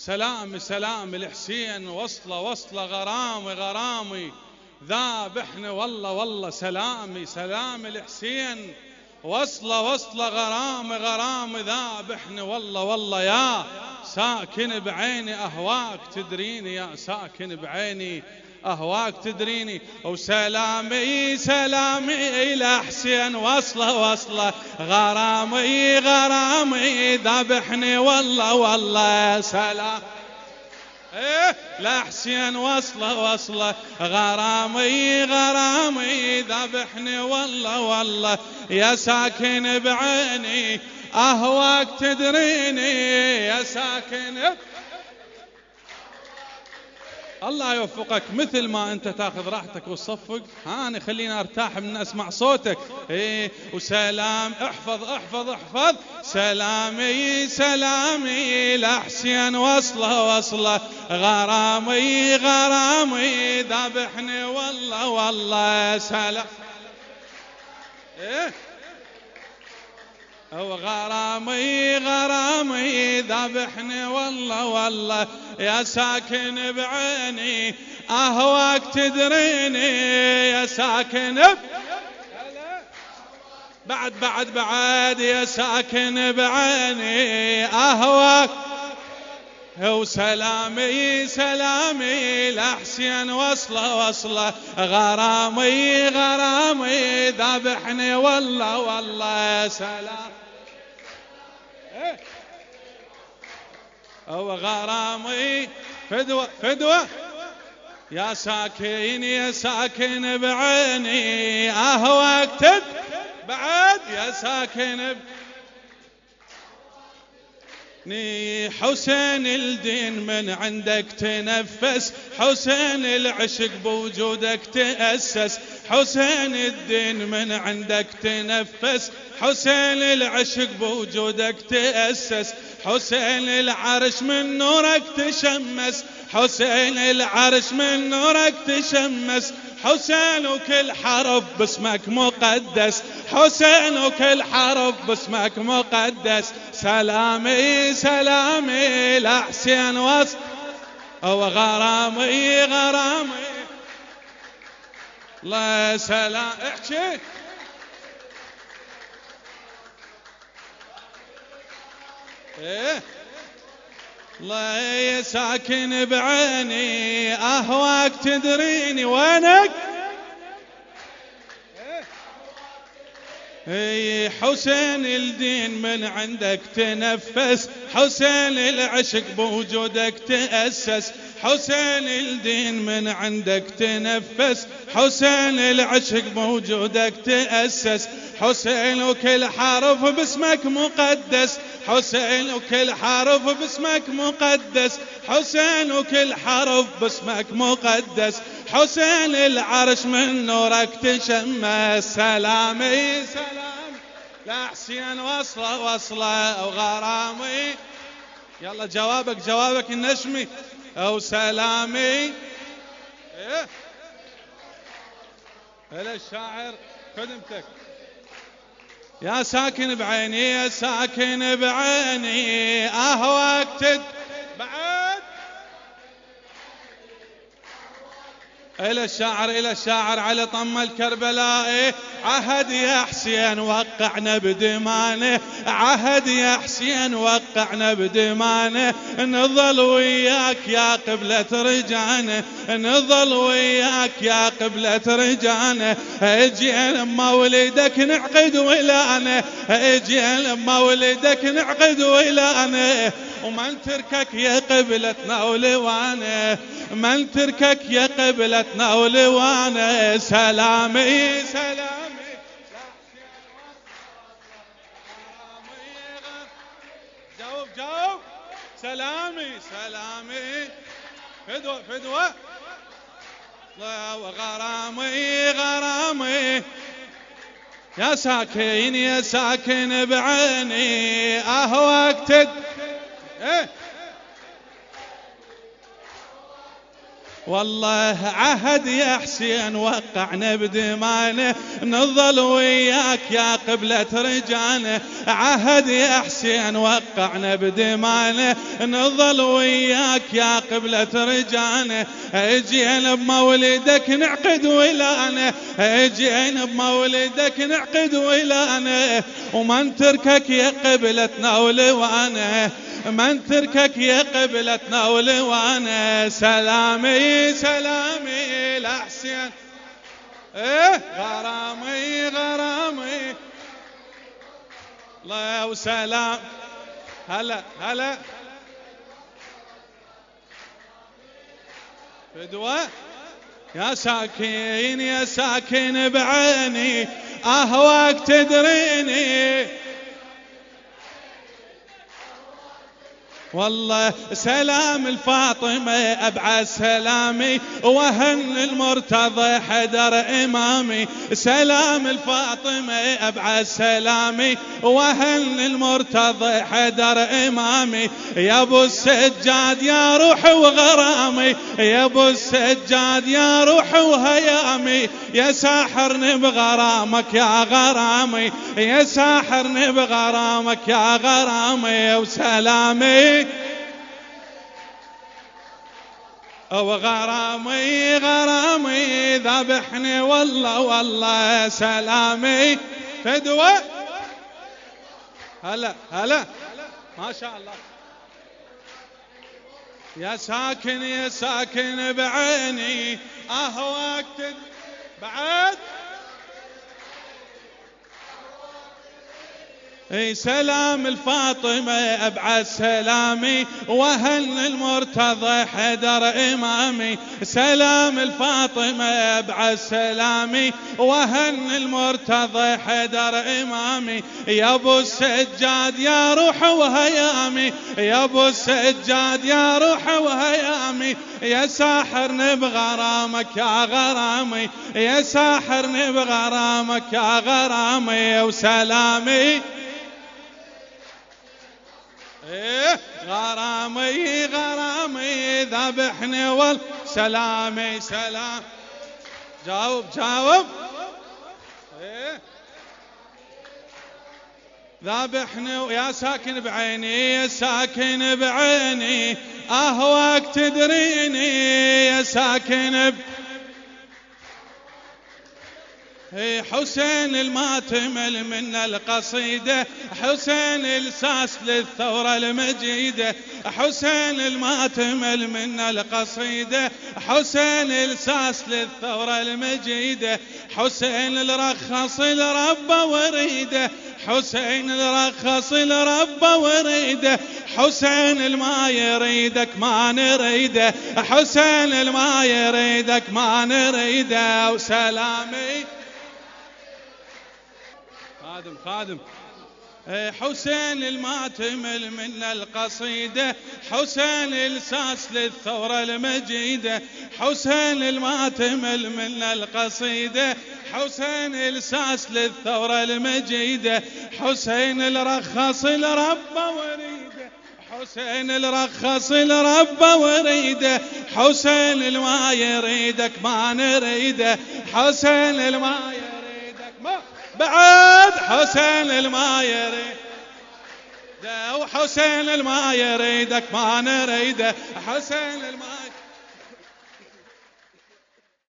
سلام سلام الحسين وصلة وصلة غرامي غرامي. ذابحني والله والله سلامي سلام الحسين. وصلة وصلة غرامي غرامي ذابحني والله والله يا ساكن بعيني أهواك تدريني يا ساكن بعيني أهواك تدريني. وسلامي سلامي إلى حسين. وصلة وصلة غرامي غرامي ذبحني والله والله سلام. إيه لا حسين وصلة وصلة. غرامي غرامي ذبحني والله والله. يا ساكن بعيني أهواك تدريني. يا ساكن الله يوفقك مثل ما انت تاخذ راحتك وتصفق. هاني خلينا ارتاح من اسمع صوتك. إيه وسلام احفظ احفظ احفظ. سلامي سلامي لحسين وصلة وصلة. غرامي غرامي ذبحني والله والله سلام. إيه وغرامي غرامي ذبحني والله والله. يا ساكن بعيني أهواك تدريني. يا ساكن بعد بعد بعد. يا ساكن بعيني أهواك. وسلامي سلامي لحسين وصله وصله. غرامي غرامي. ذبحني والله والله. سلام. هو غرامي فدوة فدوة. يا ساكن يا ساكن بعيني اهواك تد بعد يا ساكن ني حسين الدين من عندك تنفس حسين العشق بوجودك تأسس حسين الدين من عندك تنفس حسين العشق بوجودك تأسس حسين العرش من نورك تشمس حسين العرش من نورك تشمس حسين وكل حرف باسمك مقدس. حسين وكل حرف باسمك مقدس. سلامي سلامي لحسين وص أو غرامي غرامي. الله سلام. احكي. إيه؟ الله ساكن بعيني أهواك تدريني وينك؟ اي حسين الدين من عندك تنفس حسين العشق بوجودك تأسس حسين الدين من عندك تنفس حسين العشق بوجودك تأسس حسين وكل حرف باسمك مقدس. حسين وكل حرف باسمك مقدس. حسين وكل حرف باسمك مقدس. حسين العرش من نورك تشمس سلامي سلام لا حسين وصله وصله وغرامي. يلا جوابك جوابك النشمي. أو سلامي. هلا الشاعر خدمتك يا ساكن بعيني يا ساكن بعيني أهواك تد إلى الشاعر إلى الشاعر على طم الكربلاء عهد يا حسين وقعنا بدمانه. عهد يا حسين وقعنا بدمانه. نظل وياك يا قبلة رجانه. نظل وياك يا قبلة رجانه. أجي لما ولدك نعقد ولأنه أجي لما ولدك نعقد ولأنه ومن تركك يا قبلتنا ولوانه من تركك يا قبلتنا ولوانه سلامي سلامي. جاوب جاوب. سلامي سلامي. فدوة فدوة. وغرامي غرامي. يا ساكن يا ساكن بعيني. أهواك تد إيه؟ والله عهد يا حسين وقعنا بدمانه نظل وياك يا قبلة رجانه عهد يا حسين وقعنا بدمانه نظل وياك يا قبلة رجانه اجينا بمولدك نعقد ولأنه اجينا بمولدك نعقد ولأنه وما نتركك يا قبلتنا ولوانه من تركك يا قبلتنا ولوانا سلامي سلامي لحسين إيه؟ غرامي غرامي. الله وسلام. هلا هلا. فدوة يا ساكن يا ساكن بعيني. أهواك تدريني. والله سلام الفاطمة أبعد سلامي. وهن المرتضى حدر إمامي. سلام الفاطمة أبعد سلامي. وهن المرتضى حدر إمامي. يا أبو السجاد يا روح وغرامي. يا أبو السجاد يا روح وهيامي. يا ساحرني بغرامك يا غرامي. يا ساحرني بغرامك يا غرامي. وسلامي. وغرامي غرامي ذبحني والله والله سلامي. فدوة. هلا هلا. ما شاء الله. يا ساكن يا ساكن بعيني. أهواك بعد. إي سلام الفاطمة ابعد سلامي وهن المرتضى حدر إمامي. سلام الفاطمة ابعد سلامي وهن المرتضى حدر إمامي. يا أبو السجاد يا روح وهيامي يا أبو السجاد يا روح وهيامي. يا ساحرني بغرامك يا غرامي يا ساحرني بغرامك يا غرامي. وسلامي غرامي غرامي ذبحني والسلامي سلام. جاوب جاوب. إيه. ذابحني ويا ساكن بعيني يا ساكن بعيني. أهواك تدريني يا ساكن بعيني. حسين الماتمل من القصيدة حسين الساس للثورة المجيدة حسين الماتمل من القصيدة حسين الساس للثورة المجيدة حسين الرخص الرب وريده حسين الرخص الرب وريده حسين الما يريدك ما نريده حسين الما يريدك ما نريده وسلامي خادم خادم. إيه، حسين الماتمل من القصيدة حسين الساس للثورة المجيدة حسين الماتمل من القصيدة حسين الساس للثورة المجيدة حسين الرخص الرب وريده حسين الرخص الرب وريده حسين الما يريدك ما نريده حسين الما بعد حسين الما يريد وحسين الما يريدك ما نريده. حسين الما